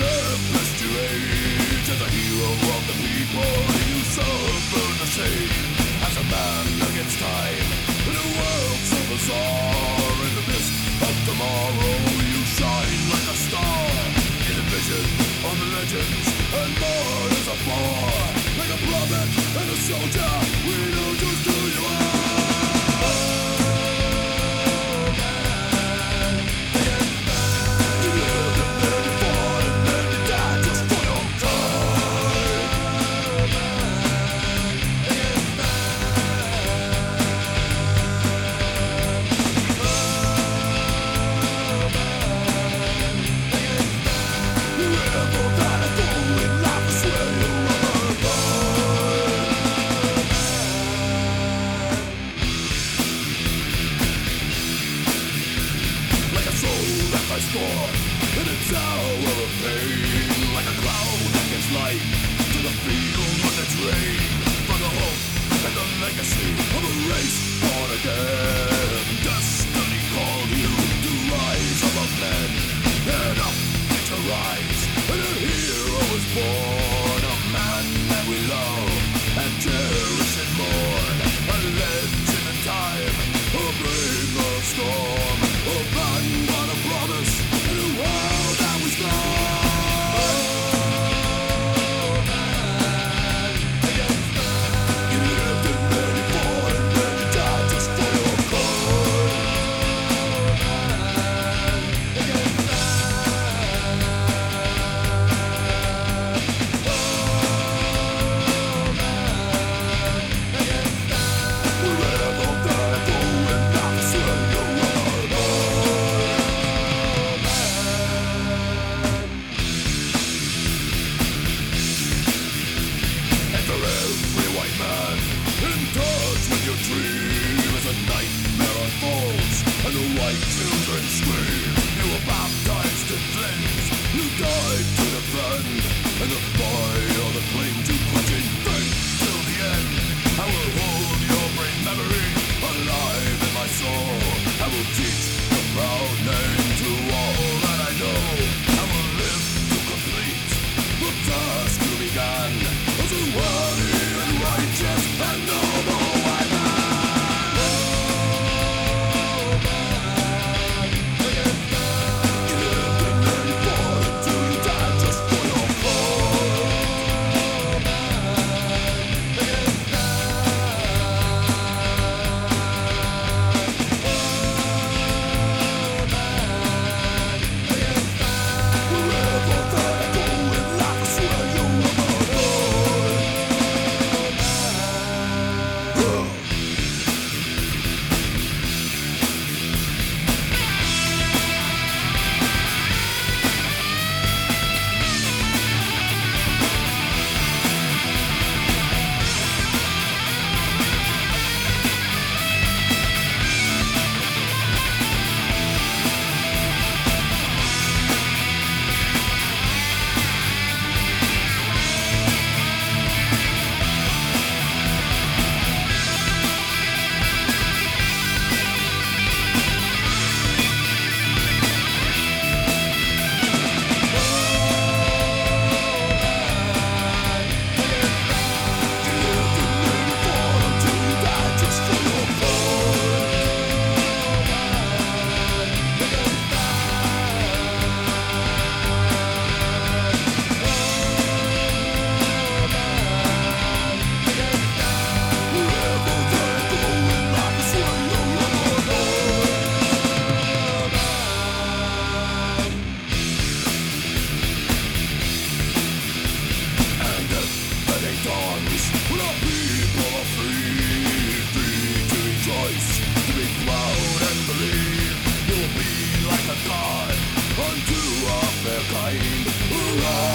Perpetuate as a hero of the people You the As a man against time In a world so bizarre In the mist of tomorrow You shine like a star In a vision of legends And more is afar Like a prophet and a soldier We know just who you are scorn in a tower of pain Like a cloud that gives light to the field of the drain For the hope and the legacy of a race born again dream as a nightmare unfolds and the white children scream. Lord.